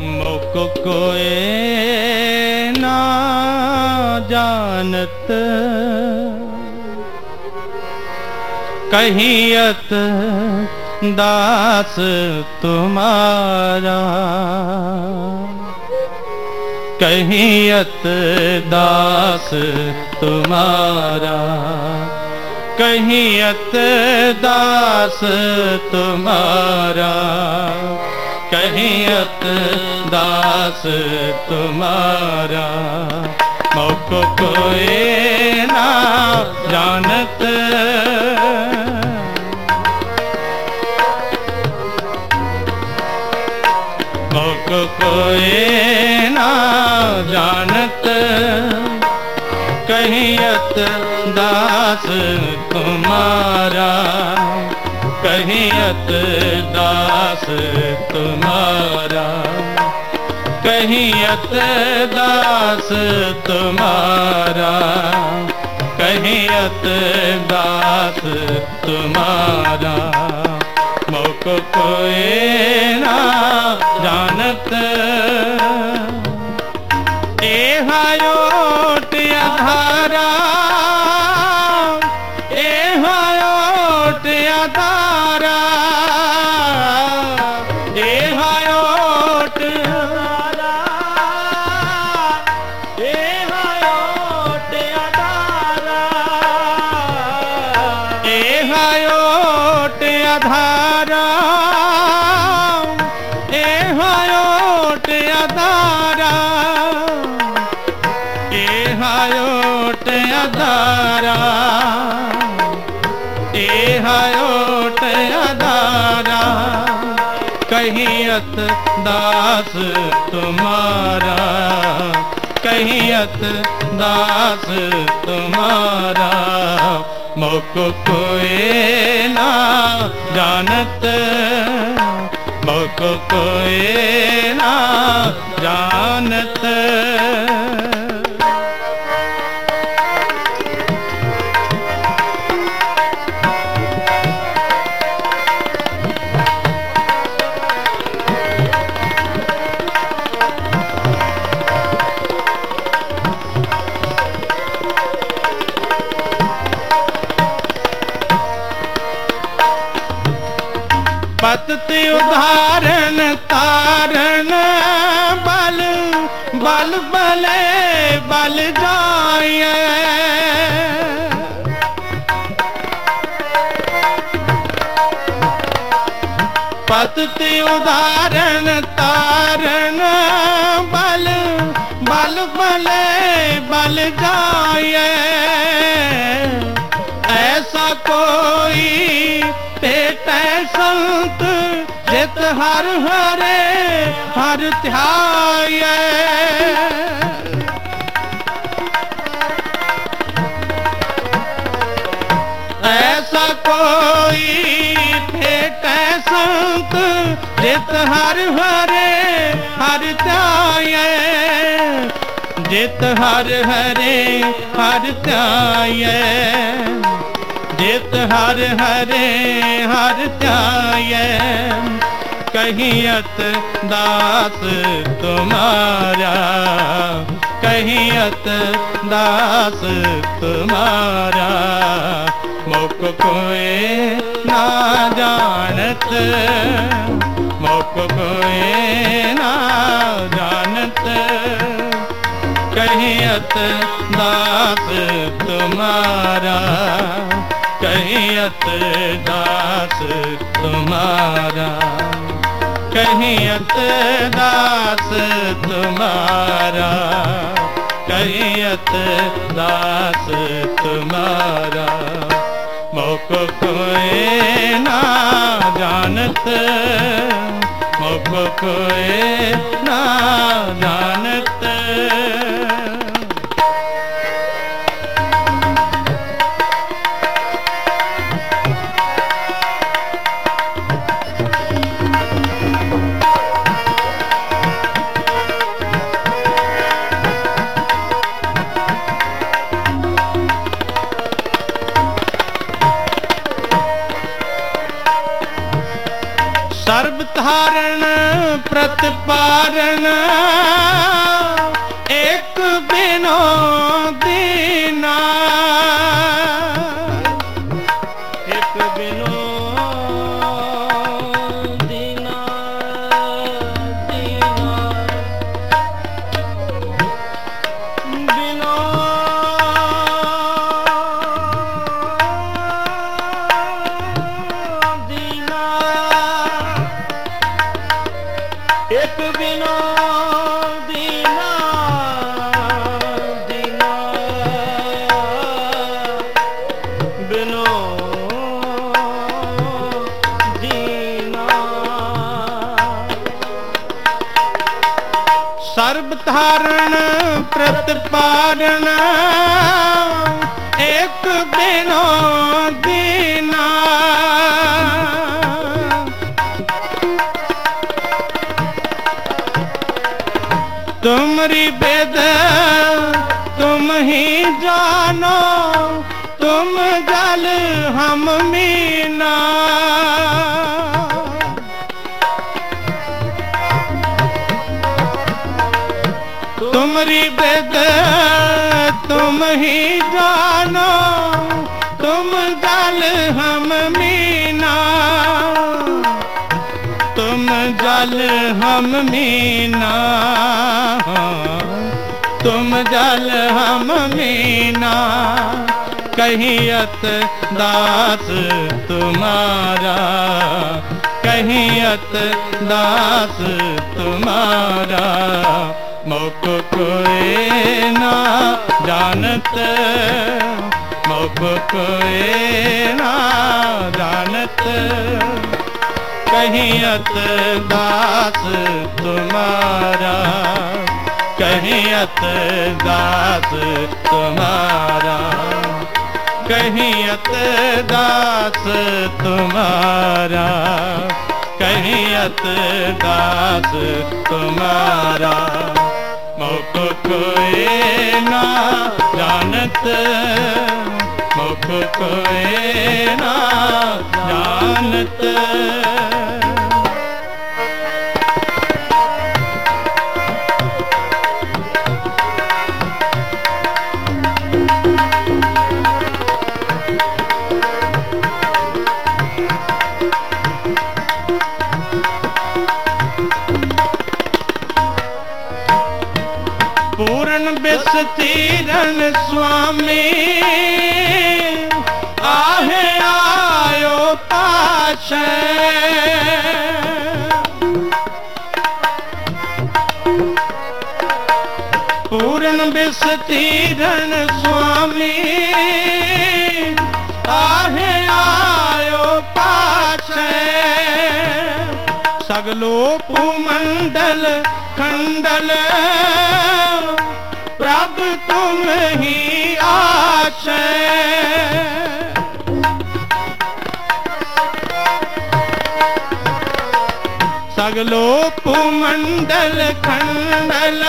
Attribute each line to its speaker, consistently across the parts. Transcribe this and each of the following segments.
Speaker 1: ਮੁਕ ਕੋਏ ਨਾ ਜਾਣਤ ਕਹੀਅਤ दास तुम्हारा कहियत दास तुम्हारा कहियत दास तुम्हारा कहियत दास तुम्हारा मौक कोई ना जानत मौक कोई ना जानत कहियत दास तुम्हारा कहियत दास तुम्हारा कहियत दास तुम्हारा कहियत दास तुम्हारा मौक कोई ना जानत एहायोट अधारा एहायोट ਅਦਾਰਾ ਇਹ ਹਾਇਓਟ ਅਦਾਰਾ ਇਹ ਹਾਇਓਟ ਅਦਾਰਾ ਕਹੀਅਤ ਦਾਸ ਤੁਮਾਰਾ। ਕਹੀਅਤ ਦਾਸ ਤੁਮਾਰਾ। ਮੁਕ ਕੋਏ ਬਕ ਕੋਏ ਨਾ ਜਾਣਤ। ਜਗਤ ਤੇ ਉਧਾਰਨ, ਤਾਰਨ। ਬਲ ਬਲ, ਬਲੇ, ਬਲ ਜਾਏ ਪਤ ਤੇ ਉਧਾਰਨ, ਤਾਰਨ। ਬਲ ਬਲ, ਬਲੇ, ਬਲ ਜਾਏ ਐਸਾ ਕੋਈ ਭੇਟੈ ਸੰਤ, ਜਿਤ ਹਰ ਹਰੇ, ਹਰ ਧਿਆਏ ਐਸਾ ਕੋਈ ਭੇਟੈ ਸੰਤ, ਜਿਤ ਹਰ ਹਰੇ, ਹਰ ਧਿਆਏ ਜਿਤ ਹਰ ਹਰੇ, ਹਰ ਧਿਆਏ ਜਿਤ ਹਰ ਹਰੇ, ਹਰ ਧਿਆਏ। ਕਹੀਅਤ ਦਾਸ ਤੁਮਾਰਾ ਕਹੀਅਤ ਦਾਸ ਤੁਮਾਰਾ। ਮੁਖ ਕੋਏ ਨਾ ਜਾਣਤ, ਮੁਖ ਕੋਏ ਨਾ ਜਾਣਤ। ਕਹੀਅਤ ਦਾਸ ਤੁਮਾਰਾ कहियत दास तुम्हारा कहियत दास तुम्हारा कहियत दास तुम्हारा मोक कोई ना जानत मोक कोई ना जानत ਜਗਤ ਪਾੜਨਾ। ਇੱਕ ਬਿਨੋ ਦੀਨਾ।
Speaker 2: ਤੁਮਰੀ
Speaker 1: ਬੇਦ ਤੁਮ ਹੀ ਜਾਨੋ ਤੁਮ ਜਲ ਹਮ ਮੀਨਾ। तुम ही जानो तुम जल हम मीना तुम जल हम मीना तुम जल हम मीना कहियत दास तुम्हारा कहियत दास तुम्हारा ਮੁਖ ਕੋਏ ਨਾ ਜਾਣਤ, ਮੁਖ ਕੋਏ ਨਾ ਜਾਣਤ। ਕਹੀਅਤ ਦਾਸ ਤੁਮਾਰਾ ਕਹੀਅਤ ਦਾਸ ਤੁਮਾਰਾ। ਕਹੀਅਤ ਦਾਸ ਤੁਮਾਰਾ ਕਹੀਅਤ ਦਾਸ ਤੁਮਾਰਾ। ਮੁਖ ਕੋਏ ਨਾ ਜਾਣਤ ਮੁਖ ਕੋਏ ਨਾ ਜਾਣਤ। ਸ਼ੈ ਪੂਰਨ ਬਿਸਤੀਰਨ ਸੁਆਮੀ ਆਹੇ ਆਇਓ ਪਾਛੈ ਸਗਲੋ ਪੂਮੰਡਲ ਖੰਡਲ ਪ੍ਰਭ ਤੁਮ ਹੀ ਆਛੈ सगलो भूमंडल खंडल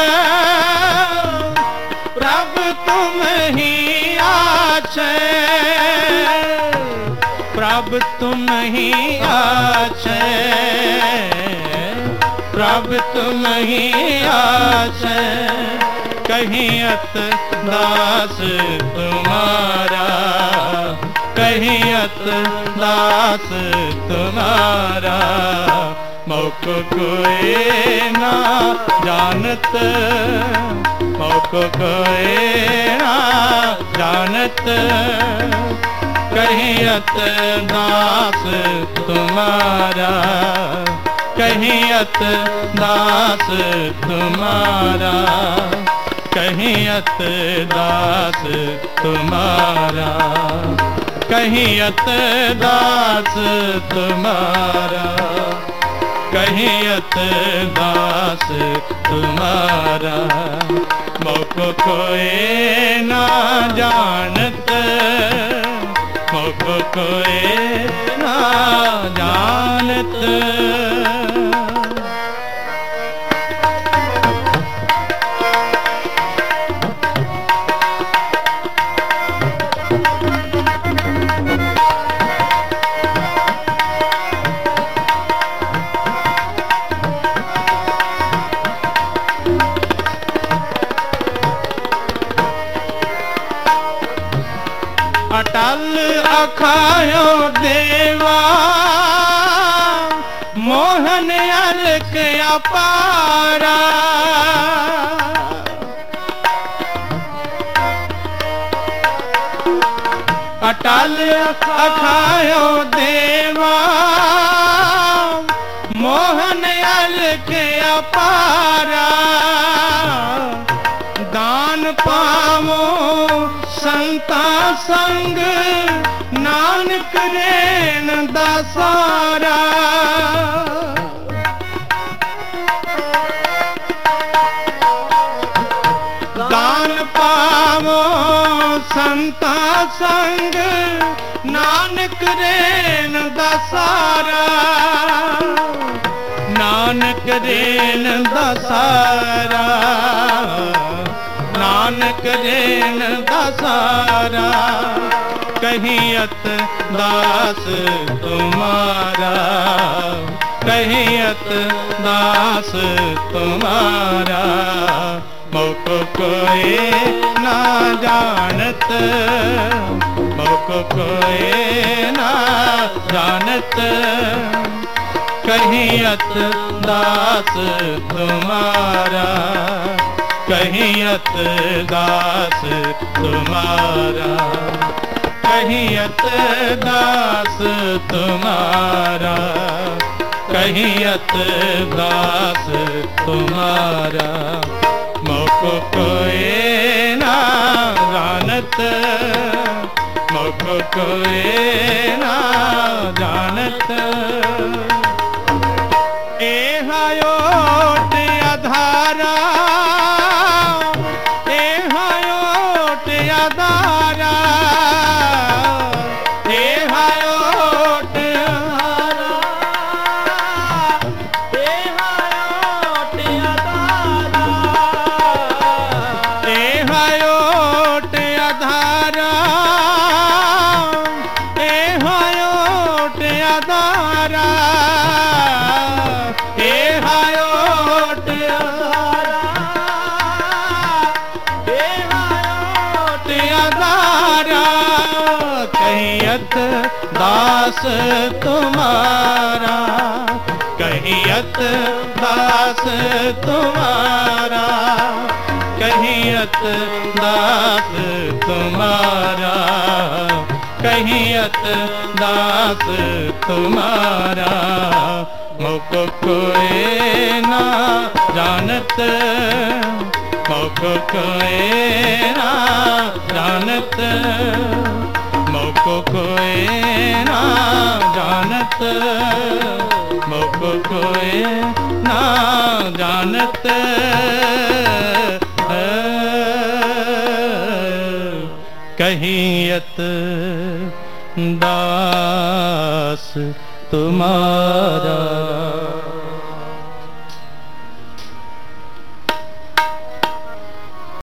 Speaker 1: प्रभ तुम ही आशय प्रभ तुम ही आशय प्रभ तुम ही आशय कहियत दास तुम्हारा कहियत दास तुम्हारा ਮੌਕ ਕੋਏ ਨਾ ਜਾਣਤ। ਮੌਕ ਕੋਏ ਨਾ ਜਾਣਤ। ਕਹੀਅਤ ਦਾਸ ਤੁਮਾਰਾ। ਕਹੀਅਤ ਦਾਸ ਤੁਮਾਰਾ। ਕਹੀਅਤ ਦਾਸ ਤੁਮਾਰਾ। ਕਹੀਅਤ ਦਾਸ ਤੁਮਾਰਾ। कहियत दास तुम्हारा मुख कोई ना जानत मुख कोई ना जानत ਮਲਕ ਅਪਾਰਾ ਅਟਲ ਅਖਾਇਓ ਦੇਵਾ ਮੋਹਨ ਅਲਕ ਅਪਾਰਾ ਦਾਨ ਪਾਵੋ ਸੰਤਾ ਸੰਗ ਨਾਨਕ ਰੇਣ ਦਾ ਸਾਰਾ ਸੰਤਾ ਸੰਗ, ਨਾਨਕ ਰੇਨ ਦਾ ਸਾਰਾ। ਨਾਨਕ ਰੇਨ ਦਾ ਸਾਰਾ। ਨਾਨਕ ਰੇਨ ਦਾ ਸਾਰਾ। ਕਹੀਅਤ ਦਾਸ ਤੁਮਾਰਾ। ਕਹੀਅਤ ਦਾਸ ਤੁਮਾਰਾ। ਮੁਖ ਕੋਏ ਨਾ ਜਾਣਤ, ਮੁਖ ਕੋਏ ਨਾ ਜਾਣਤ। ਕਹੀਅਤ ਦਾਸ ਤੁਮਾਰਾ ਕਹੀਅਤ ਦਾਸ ਤੁਮਾਰਾ। ਕਹੀਅਤ ਦਾਸ ਤੁਮਾਰਾ ਕਹੀਅਤ ਦਾਸ ਤੁਮਾਰਾ। ਮੁਖ ਕੋਏ ਨਾ ਜਾਣਤ ਮੁਖ ਕੋਏ ਆਧਾਰਾ ਏ ਹਾਇਓ ਟੇ ਆਧਾਰਾ ਏ ਹਾਇਓ ਟੇ ਆਧਾਰਾ कहियत दास तुम्हारा कहियत दास तुम्हारा मुख कोई ना जानत मुख कोई ना जानत मुख कोई ना जानत मुख कोई ना जानत कहियत दास तुम्हारा